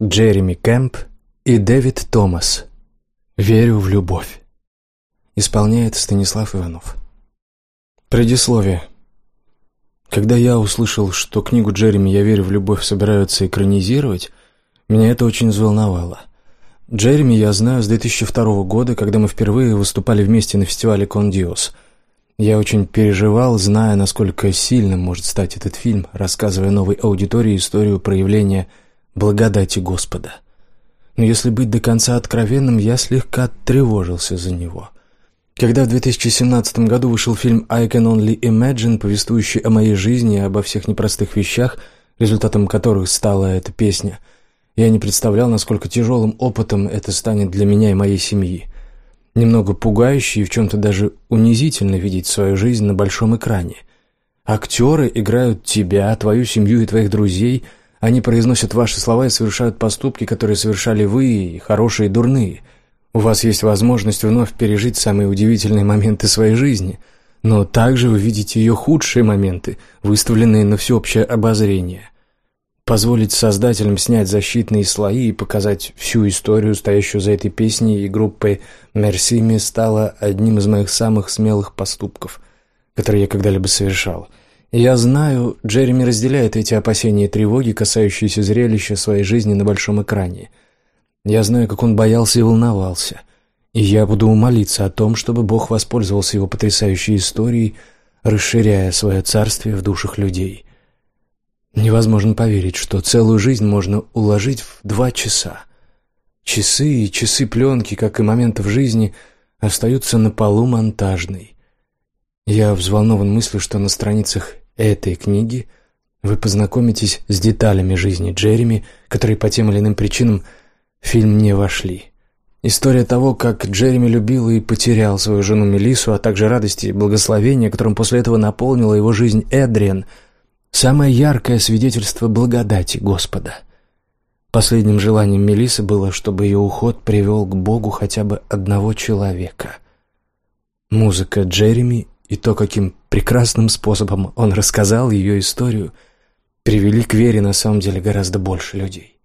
Джереми Кэмп и Дэвид Томас. «Верю в любовь». Исполняет Станислав Иванов. Предисловие. Когда я услышал, что книгу Джереми «Я верю в любовь» собираются экранизировать, меня это очень взволновало. Джереми я знаю с 2002 года, когда мы впервые выступали вместе на фестивале «Кондиос». Я очень переживал, зная, насколько сильным может стать этот фильм, рассказывая новой аудитории историю проявления благодати Господа. Но если быть до конца откровенным, я слегка тревожился за него. Когда в 2017 году вышел фильм «I Can Only Imagine», повествующий о моей жизни и обо всех непростых вещах, результатом которых стала эта песня, я не представлял, насколько тяжелым опытом это станет для меня и моей семьи. Немного пугающе и в чем-то даже унизительно видеть свою жизнь на большом экране. Актеры играют тебя, твою семью и твоих друзей. Они произносят ваши слова и совершают поступки, которые совершали вы, и хорошие, и дурные. У вас есть возможность вновь пережить самые удивительные моменты своей жизни, но также вы видите ее худшие моменты, выставленные на всеобщее обозрение – позволить создателям снять защитные слои и показать всю историю, стоящую за этой песней и группой «Мерсими» стало одним из моих самых смелых поступков, которые я когда-либо совершал. Я знаю, Джереми разделяет эти опасения и тревоги, касающиеся зрелища своей жизни на большом экране. Я знаю, как он боялся и волновался. И я буду молиться о том, чтобы Бог воспользовался его потрясающей историей, расширяя свое царствие в душах людей. Невозможно поверить, что целую жизнь можно уложить в два часа. Часы и часы пленки, как и моменты в жизни, остаются на полу монтажной. Я взволнован мыслью, что на страницах этой книги вы познакомитесь с деталями жизни Джереми, которые по тем или иным причинам в фильм не вошли. История того, как Джереми любил и потерял свою жену Мелису, а также радости и благословения, которым после этого наполнила его жизнь Эдриан – Самое яркое свидетельство благодати Господа. Последним желанием Мелисы было, чтобы ее уход привел к Богу хотя бы одного человека. Музыка Джереми и то, каким прекрасным способом он рассказал ее историю, привели к вере на самом деле гораздо больше людей.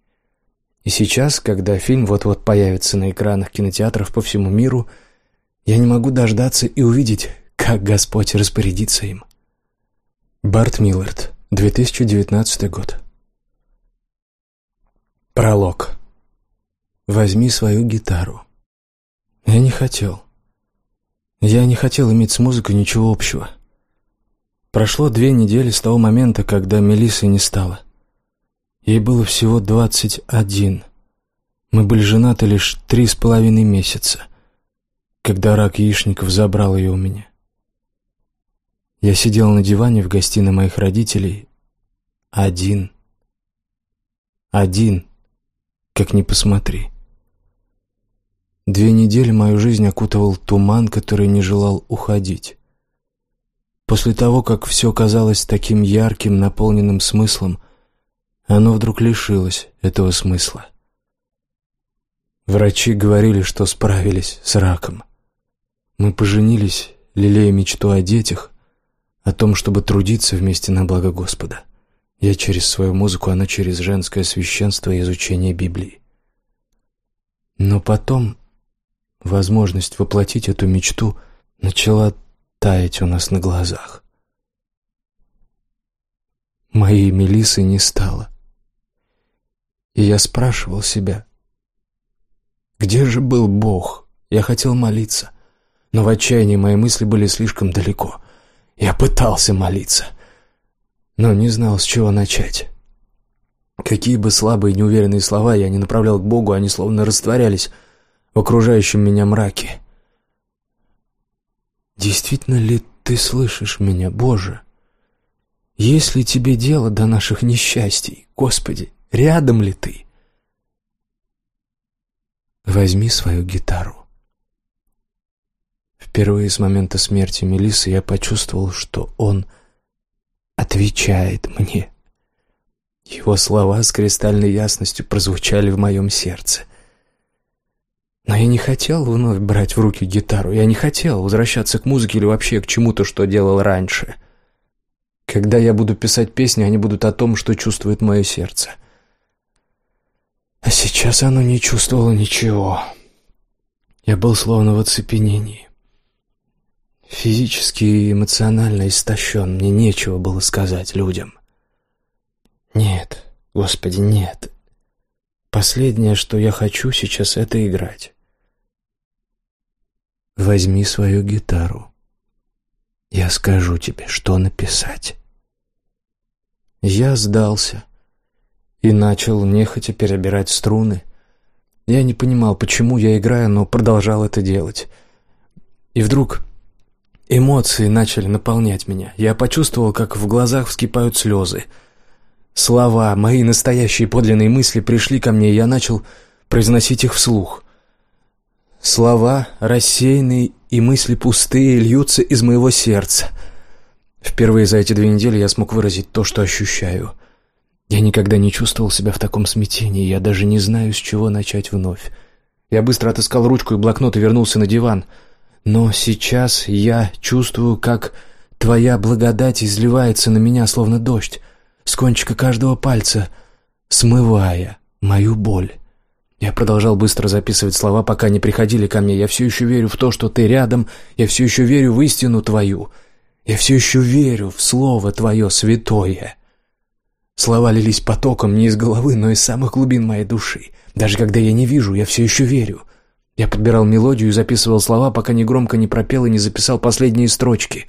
И сейчас, когда фильм вот-вот появится на экранах кинотеатров по всему миру, я не могу дождаться и увидеть, как Господь распорядится им. Барт Миллард, 2019 год. Пролог. Возьми свою гитару. Я не хотел. Я не хотел иметь с музыкой ничего общего. Прошло две недели с того момента, когда Мелиссы не стало. Ей было всего двадцать один. Мы были женаты лишь три с половиной месяца, когда рак яичников забрал ее у меня. Я сидел на диване в гостиной моих родителей. Один. Один. Как ни посмотри. Две недели мою жизнь окутывал туман, который не желал уходить. После того, как все казалось таким ярким, наполненным смыслом, оно вдруг лишилось этого смысла. Врачи говорили, что справились с раком. Мы поженились, лелея мечту о детях, о том, чтобы трудиться вместе на благо Господа. Я через свою музыку, она через женское священство и изучение Библии. Но потом возможность воплотить эту мечту начала таять у нас на глазах. Моей Мелисы не стало. И я спрашивал себя, где же был Бог? Я хотел молиться, но в отчаянии мои мысли были слишком далеко — я пытался молиться, но не знал, с чего начать. Какие бы слабые и неуверенные слова я не направлял к Богу, они словно растворялись в окружающем меня мраке. «Действительно ли ты слышишь меня, Боже? Есть ли тебе дело до наших несчастий? Господи, рядом ли ты?» Возьми свою гитару. Впервые с момента смерти Мелисы я почувствовал, что он отвечает мне. Его слова с кристальной ясностью прозвучали в моем сердце. Но я не хотел вновь брать в руки гитару, я не хотел возвращаться к музыке или вообще к чему-то, что делал раньше. Когда я буду писать песни, они будут о том, что чувствует мое сердце. А Сейчас оно не чувствовало ничего. Я был словно в оцепенении. Физически и эмоционально истощен, мне нечего было сказать людям. Нет, Господи, нет. Последнее, что я хочу сейчас, это играть. Возьми свою гитару. Я скажу тебе, что написать. Я сдался и начал нехотя перебирать струны. Я не понимал, почему я играю, но продолжал это делать. И вдруг эмоции начали наполнять меня. Я почувствовал, как в глазах вскипают слезы. Слова, мои настоящие подлинные мысли пришли ко мне, и я начал произносить их вслух. Слова, рассеянные и мысли пустые, льются из моего сердца. Впервые за эти две недели я смог выразить то, что ощущаю. Я никогда не чувствовал себя в таком смятении, я даже не знаю, с чего начать вновь. Я быстро отыскал ручку и блокнот и вернулся на диван. Но сейчас я чувствую, как твоя благодать изливается на меня, словно дождь, с кончика каждого пальца, смывая мою боль. Я продолжал быстро записывать слова, пока не приходили ко мне. Я все еще верю в то, что ты рядом. Я все еще верю в истину твою. Я все еще верю в слово твое святое. Слова лились потоком не из головы, но из самых глубин моей души. Даже когда я не вижу, я все еще верю. Я подбирал мелодию и записывал слова, пока не громко не пропел и не записал последние строчки.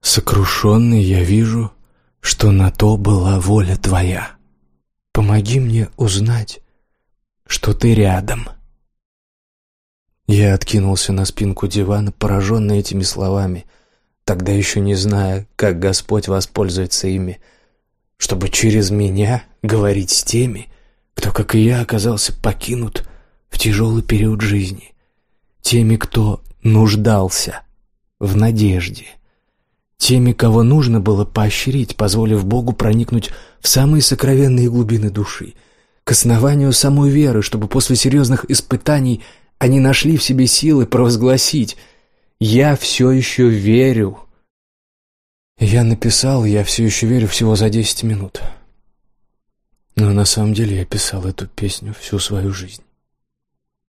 «Сокрушенный я вижу, что на то была воля твоя. Помоги мне узнать, что ты рядом». Я откинулся на спинку дивана, пораженный этими словами, тогда еще не зная, как Господь воспользуется ими, чтобы через меня говорить с теми, кто, как и я, оказался покинут в тяжелый период жизни, теми, кто нуждался в надежде, теми, кого нужно было поощрить, позволив Богу проникнуть в самые сокровенные глубины души — к основанию самой веры, чтобы после серьезных испытаний они нашли в себе силы провозгласить «Я все еще верю». Я написал «Я все еще верю» всего за десять минут. Но на самом деле я писал эту песню всю свою жизнь.